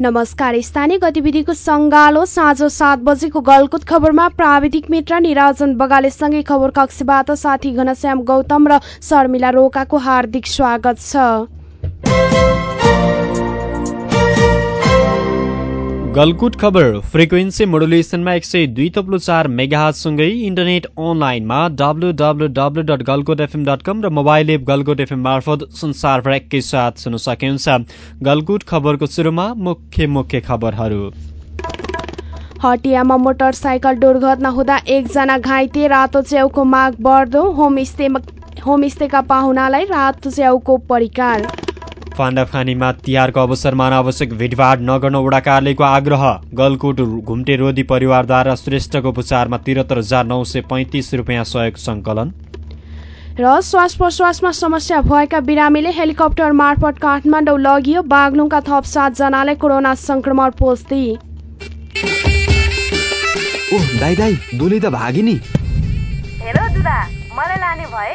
नमस्कार स्थानीय गतिविधिको सङ्गालो साँझ सात बजेको गलकुत खबरमा प्राविधिक मित्र निराजन बगालेसँगै खबर कक्षबाट साथी घनश्याम गौतम र शर्मिला रोकाको हार्दिक स्वागत छ। गलकुट खबर फ्रिक्वेन्सी मोडुलेसनमा एक सय दुई तब्लु चार मेगासँगै इन्टरनेट अनलाइनमा W W W dot Galkot FM dot com र मोबाइल एप गलकोट एफएम मार्फत संसारभर एकैसाथ सुन्न सकिन्छ। गलकुट खबरको सुरुमा मुख्य मुख्य खबरहरू। हटियामा मोटरसाइकल दुर्घटना हुँदा एकजना घाइते रातो च्याउको माग बढ्दो। होमस्टे होमस्टेका पाहुनालाई रातो च्याउको परिकार। फान्डाफानीमा तिहारको अवसरमा अनावश्यक भिडभाड नगर्न वडा कार्यालयको आग्रह। गलकुट घुम्टे रोधी परिवारद्वारा श्रेष्ठको उपचारमा त्रिहत्तर हजार नौ सय पैँतिस रुपियाँ सहयोग सङ्कलन र श्वास प्रश्वासमा समस्या भएका बिरामीले हेलिकप्टर मार्फत काठमाडौँ लगियो। बागलुङका थप सातजनालाई कोरोना संक्रमण पुष्टि ओह दाई दाई दुली त भागी नि हेर दुदा। मलाई लाने भए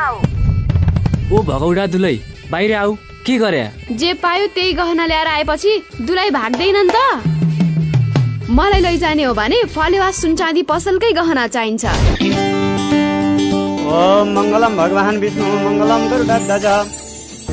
आऊ। ओ भगौडा दुलै। बाहिर आऊ। के गरे? जे पायो त्यही गहना ल्याएर आएपछि दुलाई भाग्दैनन् त। मलाई लैजाने हो भने फलेवा सुनचाँदी पसलकै गहना चाहिन्छ। ओम मङ्गलम भगवान् विष्णु मङ्गलम गरुडध्वज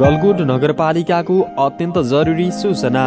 गलकुट नगरपालिकाको अत्यन्त जरुरी सूचना।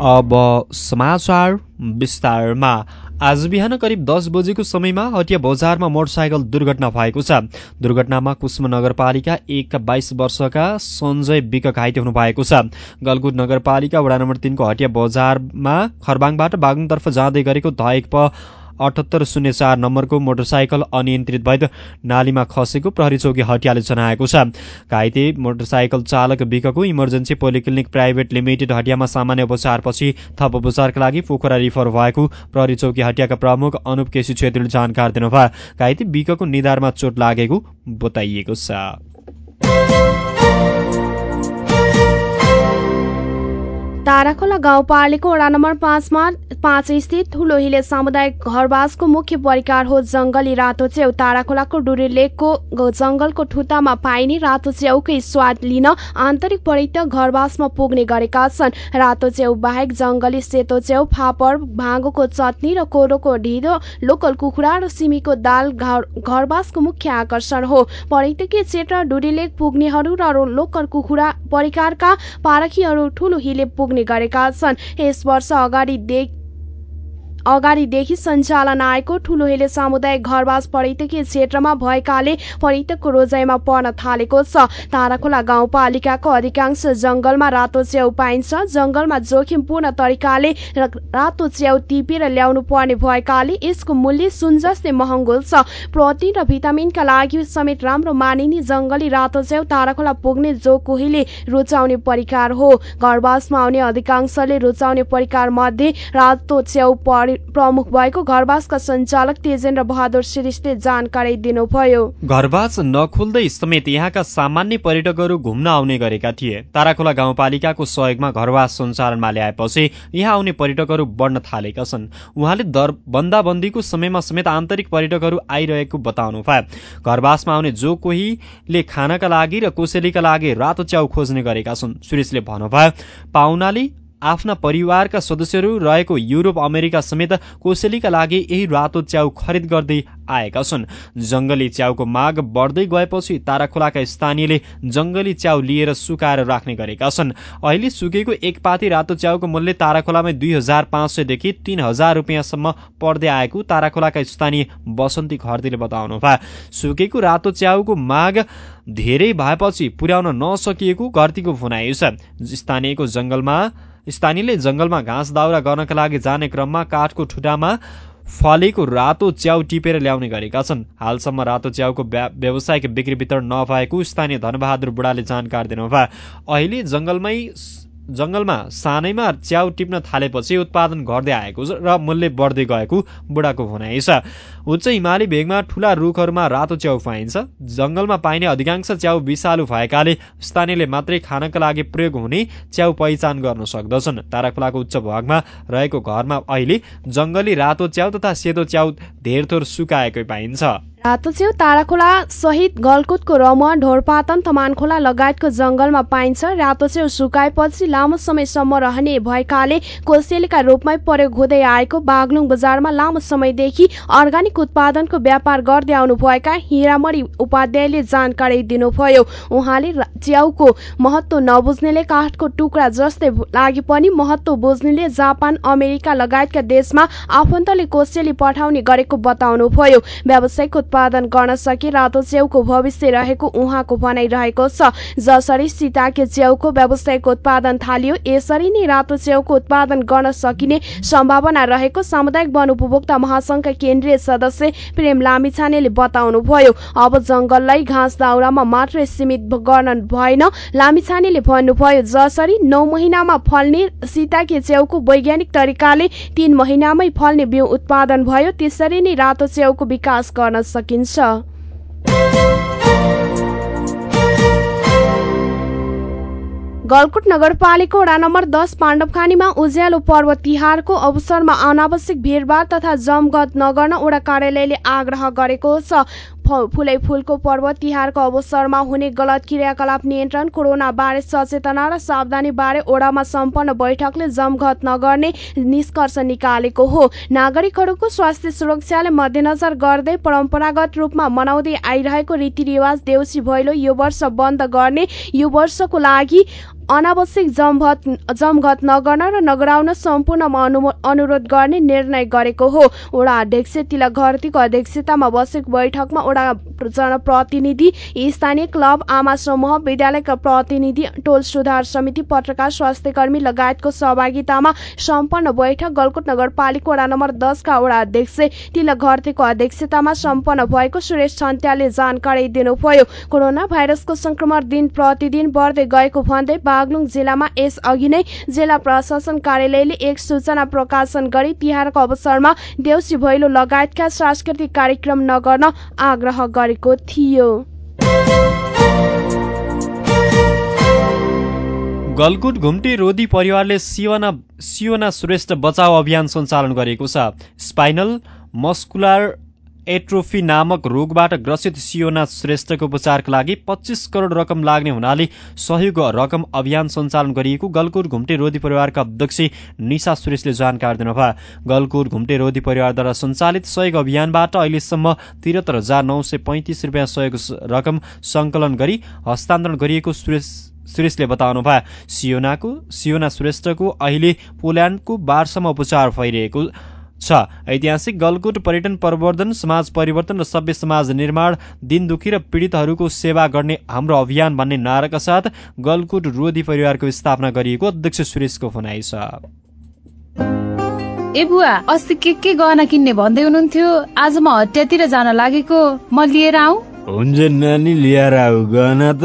अब समाचार विस्तारमा। आज बिहान करिब दस बजेको समयमा हटिया बजारमा मोटरसाइकल दुर्घटना भएको छ। दुर्घटनामा कुष्म नगरपालिका एकका बाइस वर्षका सञ्जय विक घाइते हुनु भएको छ। गलकुट नगरपालिका वडा नम्बर तिनको हटिया बजारमा खरबाङबाट बागुङतर्फ जाँदै गरेको ध एक प अठहत्तर शून्य चार नम्बरको मोटरसाइकल अनियन्त्रित भई नालीमा खसेको प्रहरी चौकी हटियाले जनाएको छ। घाइते मोटरसाइकल चालक विकको इमर्जेन्सी पोलिक्लिनिक प्राइभेट लिमिटेड हटियामा सामान्य उपचारपछि थप उपचारका लागि पोखरा रिफर भएको प्रहरी चौकी हटियाका प्रमुख अनुप केसी छेत्रीले जानकारी दिनुभयो। घाइते विकको निधारमा चोट लागेको बताइएको छ। ताराखोला गाउँपालिका वडा नम्बर पाँचमा पाँच स्थित ठुलो हिले सामुदायिक घरवासको मुख्य परिकार हो जंगली रातो च्याउ। ताराखोलाको डुरी लेकको जंगलको ठुटामा पाइने रातो च्याउकै स्वाद लिन आन्तरिक पर्यटक घरवासमा पुग्ने गरेका छन्। रातो च्याउ बाहेक जंगली सेतो च्याउ फापर भाँगोको चटनी र कोरोको ढिँडो लोकल कुखुरा र सिमीको दाल घरवासको मुख्य आकर्षण हो। पर्यटकीय क्षेत्र डुरी लेक पुग्नेहरू र लोकल कुखुरा परिकारका पारखीहरू ठुलो हिले पुग्ने गरेका छन्। यस वर्ष अगाडि अगाडिदेखि सञ्चालन आएको ठूलो हेले सामुदायिक घरवास पर्यटकीय क्षेत्रमा भएकाले पर्यटकको रोजाइमा पर्न थालेको छ। ताराखोला गाउँपालिकाको अधिकांश जंगलमा रातो च्याउ पाइन्छ। जंगलमा जोखिमपूर्ण तरिकाले रातो च्याउ टिपेर ल्याउनु पर्ने भएकाले यसको मूल्य सुन जस्तै महँगो छ। प्रोटिन र भिटामिनका लागि समेत राम्रो मानिने जंगली रातो च्याउ ताराखोला पुग्ने जो कोहीले रुचाउने परिकार हो। घरवासमा आउने अधिकांशले रुचाउने परिकार मध्ये रातो च्याउ प्रमुख भएको घरवासका सञ्चालक तेजेन्द्र बहादुर श्रेष्ठले जानकारी दिनुभयो। घरवास नखुल्दै समेत यहाँका सामान्य पर्यटकहरू घुम्न आउने गरेका थिए। ताराखोला गाउँपालिकाको सहयोगमा घरवास सञ्चालनमा ल्याएपछि यहाँ आउने पर्यटकहरू बढ्न थालेका छन्। उहाँले दर बन्दाबन्दीको समयमा समेत आन्तरिक पर्यटकहरू आइरहेको बताउनु भयो। घरवासमा आउने जो कोहीले खानका लागि र कोसेलीका लागि रातो च्याउ खोज्ने गरेका छन्। सुरेशले भन्नुभयो पाहुनाले आफ्ना परिवारका सदस्यहरू रहेको युरोप अमेरिका समेत कोसेलीका लागि यही रातो च्याउ खरिद गर्दै आएका छन्। जङ्गली च्याउको माग बढ्दै गएपछि ताराखोलाका स्थानीयले जङ्गली च्याउ लिएर सुकाएर राख्ने गरेका छन्। अहिले सुकेको एक पाती रातो च्याउको मूल्य ताराखोलामै दुई हजार पाँच सयदेखि तीन हजार रुपियाँसम्म पर्दै आएको ताराखोलाका स्थानीय बसन्ती खर्दीले बताउनु भयो सुकेको रातो च्याउको माग धेरै भएपछि पुर्याउन नसकिएको घरतीको भनाइ छ स्थानीयको जङ्गलमा स्थानीयले जङ्गलमा घाँस दाउरा गर्नका लागि जाने क्रममा काठको ठुटामा फलेको रातो च्याउ टिपेर ल्याउने गरेका छन्। हालसम्म रातो च्याउको व्यावसायिक बिक्री वितरण नभएको स्थानीय धनबहादुर बुढाले जानकारी दिनुभयो। अहिले जङ्गलमै जङ्गलमा सानैमा च्याउ टिप्न थालेपछि उत्पादन घट्दै आएको र मूल्य बढ्दै गएको बुढाको भनाइ छ। उच्च हिमाली भेगमा ठूला रुखहरूमा रातो च्याउ पाइन्छ। जङ्गलमा पाइने अधिकांश च्याउ विषालु भएकाले स्थानीयले मात्रै खानका लागि प्रयोग हुने च्याउ पहिचान गर्न सक्दछन्। ताराखोलाको उच्च भागमा रहेको घरमा अहिले जङ्गली रातो च्याउ तथा सेतो च्याउ धेरथोर सुकाएकै पाइन्छ। च्याउ ताराखोला सहित गलकुटको रमुवा ढोरपातन तमानखोला लगायतको जंगलमा पाइन्छ। रातो च्याउ सुकाएपछि लामो समयसम्म रहने भएकाले कोसेलीका रूपमै प्रयोग हुँदै आएको बागलुङ बजारमा लामो समयदेखि अर्ग्यानिक उत्पादनको व्यापार गर्दै आउनुभएका हिरामणी उपाध्यायले जानकारी दिनुभयो। उहाँले च्याउको महत्व नबुझ्नेले काठको टुक्रा जस्तै लागि पनि महत्व बुझ्नेले जापान अमेरिका लगायतका देशमा आफन्तले कोसेली पठाउने गरेको बताउनुभयो। व्यावसायिक उत्पादन गर्न सके। रातो च्याउको भविष्य रहेको उहाँको भनाइरहेको छ। जसरी सीताके च्याउको व्यावसायिक उत्पादन थालियो यसरी नै रातो च्याउको उत्पादन गर्न सकिने सम्भावना रहेको सामुदायिक वन उपभोक्ता महासंघका केन्द्रीय सदस्य प्रेम लामिछानेले बताउनुभयो। अब जंगललाई घाँस दाउरामा मात्रै सीमित गर्न भएन लामिछानेले भन्नुभयो जसरी नौ महिनामा फल्ने सीताके च्याउको वैज्ञानिक तरिकाले तीन महिनामै फल्ने बिउ उत्पादन भयो त्यसरी नै रातो च्याउको विकास गर्न सकिन्छ गलकुट नगरपालिका वडा नम्बर दस पाण्डवखानीमा उज्यालो पर्व तिहारको अवसरमा अनावश्यक भिडभाड तथा जमघट नगर्न वडा कार्यालयले आग्रह गरेको छ। फुलै फुलको पर्व तिहारको अवसरमा हुने गलत क्रियाकलाप नियन्त्रण कोरोना बारे सचेतना र सावधानी बारे ओडामा सम्पन्न बैठकले जमघट नगर्ने निष्कर्ष निकालेको हो। नागरिकहरूको स्वास्थ्य सुरक्षाले मध्यनजर गर्दै परम्परागत रूपमा मनाउँदै आइरहेको रीतिरिवाज देउसी भैलो यो वर्ष बन्द गर्ने यो वर्षको लागि अनावश्यक जमघट जमघट नगर्न र नगराउन सम्पूर्णमा अनु अनुरोध गर्ने निर्णय गरेको हो। वडा अध्यक्ष तिलक घरतीको अध्यक्षतामा बसेको बैठकमा वडा जनप्रतिनिधि स्थानीय क्लब आमा समूह विद्यालयका प्रतिनिधि टोल सुधार समिति पत्रकार स्वास्थ्य कर्मी लगायतको सहभागितामा सम्पन्न बैठक गलकुट नगरपालिका वडा नम्बर दसका वडा अध्यक्ष तिलक घरतीको अध्यक्षतामा सम्पन्न भएको सुरेश छन्त्यालले जानकारी दिनुभयो। कोरोना भाइरसको संक्रमण दिन प्रतिदिन बढ्दै गएको भन्दै बागलुङ जिल्लामा यस अघि नै जिल्ला प्रशासन कार्यालयले एक सूचना प्रकाशन गरी तिहारको अवसरमा देउसी भैलो लगायतका सांस्कृतिक कार्यक्रम नगर्न आग्रह गरेको थियो। गलकुट घुम्टे रोधी परिवारले सियोना सियोना श्रेष्ठ बचाउ अभियान सञ्चालन गरेको छ। स्पाइनल मस्कुलार एट्रोफी नामक रोगबाट ग्रसित सियोना श्रेष्ठको उपचारका लागि पच्चिस करोड रकम लाग्ने हुनाले सहयोग रकम अभियान सञ्चालन गरिएको गलकुट घुम्टे रोधी परिवारका अध्यक्ष निशा सुरेशले जानकारी दिनुभयो। गलकुट घुम्टे रोधी परिवारद्वारा सञ्चालित सहयोग अभियानबाट अहिलेसम्म त्रिहत्तर हजार नौ सय पैँतिस रुपियाँ सहयोग रकम सङ्कलन गरी हस्तान्तरण गरिएको सुरेश सुरेशले बताउनु भयो सियोनाको सियोना श्रेष्ठको अहिले पोल्यान्डको बार्समा उपचार भइरहेको छ। ऐतिहासिक गलकुट पर्यटन प्रवर्धन समाज परिवर्तन र सभ्य समाज निर्माण दिन दुखी र पीडितहरूको सेवा गर्ने हाम्रो अभियान भन्ने नाराका साथ गलकुट रोधी परिवारको स्थापना गरिएको अध्यक्ष सुरेशको भनाइ छ। ए बुवा अस्ति के के गहना किन्ने भन्दै हुनुहुन्थ्यो? आज म हटियातिर जान लागेको। म लिएर आऊ हुन्छ नानी लिएर आऊ। गहना त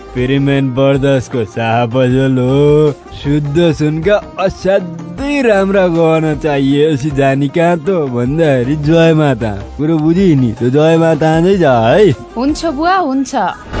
पेरिमेन बर्दसको पसल हो शुद्ध सुनका असाध्यै राम्रा गहना चाहिएपछि जानी कहाँ त भन्दाखेरि जय माता कुरो बुझि नि त्यो जय माता जा है। हुन्छ बुवा हुन्छ।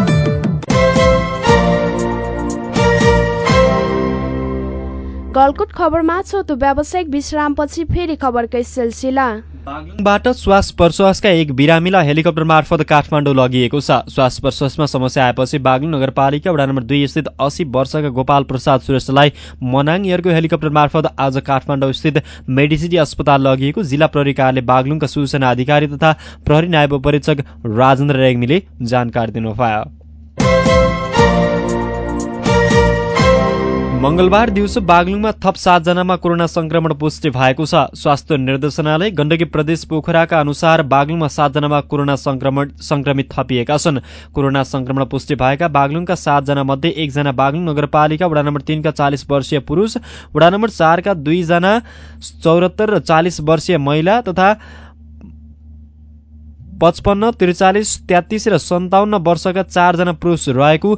गलकुट खबरमा छोटो व्यावसायिक विश्रामपछि फेरि खबरकै सिलसिला। बाट श्वास प्रश्वासका एक बिरामीलाई हेलिकप्टर मार्फत काठमाडौँ लगिएको छ। श्वास प्रश्वासमा समस्या आएपछि बागलुङ नगरपालिका वडा नम्बर दुई स्थित अस्सी वर्षका गोपाल प्रसाद श्रेष्ठलाई मनाङ एयरको हेलिकप्टर मार्फत आज काठमाडौँ स्थित मेडिसिटी अस्पताल लगिएको जिल्ला प्रहरी कार्यालय बागलुङका सूचना अधिकारी तथा प्रहरी नायब परीक्षक राजेन्द्र रेग्मीले जानकारी दिनुभयो। मङ्गलबार दिउँसो बागलुङमा थप सातजनामा कोरोना संक्रमण पुष्टि भएको छ। स्वास्थ्य निर्देशनालय गण्डकी प्रदेश पोखराका अनुसार बागलुङमा सातजनामा कोरोना संक्रमण संक्रमित थपिएका छन्। कोरोना संक्रमण पुष्टि भएका बागलुङका सातजना मध्ये एकजना बागलुङ नगरपालिका वडा नम्बर तिनका चालिस वर्षीय पुरुष वडा नम्बर चारका दुईजना चौरात्तर र चालिस वर्षीय महिला तथा पचपन्न त्रिचालिस तेत्तिस र सन्ताउन्न वर्षका चारजना पुरुष रहेको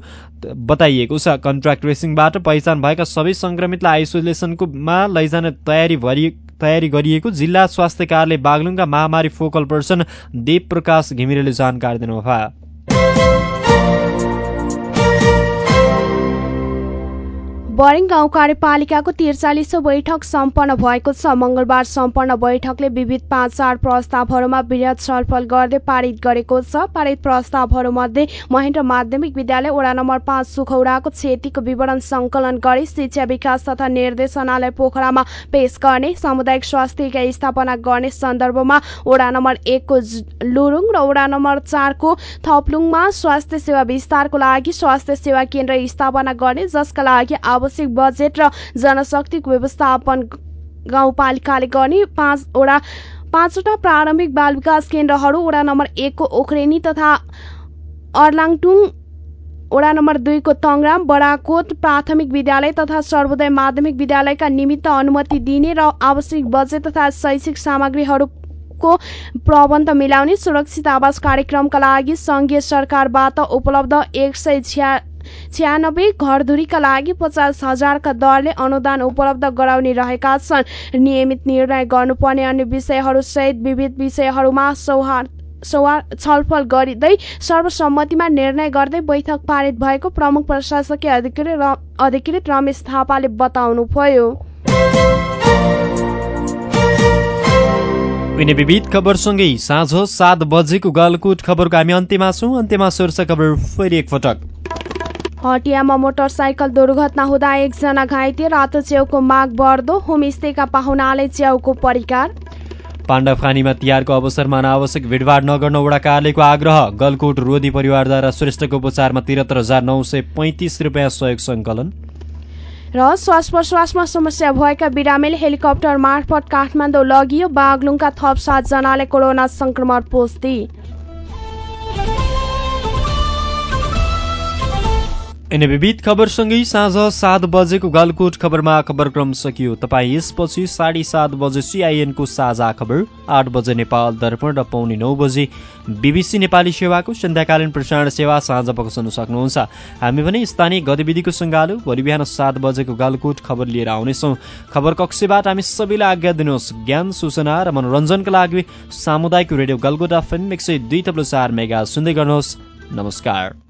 बताइएको छ। कन्ट्राक्ट ट्रेसिङबाट पहिचान भएका सबै संक्रमितलाई आइसोलेसनकोमा लैजाने तयारी भरि तयारी गरिएको जिल्ला स्वास्थ्य कार्यालय बागलुङका महामारी फोकल पर्सन देव प्रकाश घिमिरेले जानकारी दिनुभयो। बरिङ गाउँ कार्यपालिकाको त्रिचालिसौँ बैठक सम्पन्न भएको छ। मङ्गलबार सम्पन्न बैठकले विविध पाँच चार प्रस्तावहरूमा वृहत छलफल गर्दै पारित गरेको छ। पारित प्रस्तावहरूमध्ये महेन्द्र माध्यमिक विद्यालय वडा नम्बर पाँच सुखौडाको क्षतिको विवरण संकलन गरी शिक्षा विकास तथा निर्देशनालय पोखरामा पेश गर्ने सामुदायिक स्वास्थ्य इकाइ स्थापना गर्ने सन्दर्भमा वडा नम्बर एकको लुरुङ र वडा नम्बर चारको थपलुङमा स्वास्थ्य सेवा विस्तारको लागि स्वास्थ्य सेवा केन्द्र स्थापना गर्ने जसका लागि आवश्यक बजेट र जनशक्तिको व्यवस्थापन गाउँपालिकाले गर्ने पाँचवटा पाँचवटा प्रारम्भिक बाल विकास केन्द्रहरू वडा नम्बर एकको ओखरेनी तथा अर्लाङटुङ वडा नम्बर दुईको तङराम बडाकोट प्राथमिक विद्यालय तथा सर्वोदय माध्यमिक विद्यालयका निमित्त अनुमति दिने र आवश्यक बजेट तथा शैक्षिक सामग्रीहरूको प्रबन्ध मिलाउने सुरक्षित आवास कार्यक्रमका लागि सङ्घीय सरकारबाट उपलब्ध एक सय छ्यानब्बे घरधुरीका लागि पचास हजारका दरले अनुदान उपलब्ध गराउने रहेका छन्। नियमित निर्णय गर्नुपर्ने अन्य विषयहरू सहित विविध विषयहरूमा सौहार्द छलफल गरिँदै सर्वसम्मतिमा निर्णय गर्दै बैठक पारित भएको प्रमुख प्रशासकीय अधिकृत अधिकृत रमेश थापाले बताउनुभयो। यिनी विविध खबरसँगै साँझ सात बजेको गलकुट खबरको हामी अन्त्यमा छौँ। अन्त्यमा शीर्ष खबर फेरि एकपटक। हटियामा मोटरसाइकल दुर्घटना हुँदा एकजना घाइते रातो च्याउको माग बढ्दो होमस्टेका पाहुनाले च्याउको परिकार। पाण्डवखानीमा तिहारको अवसरमा अनावश्यक भिडभाड नगर्न वडा कार्यालयको आग्रह। गलकोट रोधी परिवारद्वारा श्रेष्ठको उपचारमा त्रिहत्तर हजार नौ सय पैँतिस रुपियाँ सहयोग सङ्कलन। र श्वास प्रश्वासमा समस्या भएका बिरामीले हेलिकप्टर मार्फत काठमाडौँ लगियो। बागलुङका थप सातजनाले कोरोना संक्रमण पुष्टि यिनी विविध खबरसँगै साँझ सात बजेको गलकोट खबरमा खबरक्रम सकियो। तपाईँ यसपछि साढे सात बजे सिआइएनको साझा खबर आठ बजे नेपाल दर्पण र पौने नौ बजे बिबिसी नेपाली सेवाको सन्ध्याकालीन प्रसारण सेवा साँझ पक्सन सक्नुहुन्छ। हामी भने स्थानीय गतिविधिको सङ्गालो भोलि बिहान सात बजेको गलकोट खबर लिएर आउनेछौँ। खबर कक्षबाट हामी सबैलाई आज्ञा दिनुहोस्। ज्ञान सूचना र मनोरञ्जनका लागि सामुदायिक रेडियो गलकोट एफएम एक सय दुई थप्लो चार मेगा सुन्दै गर्नुहोस्। नमस्कार।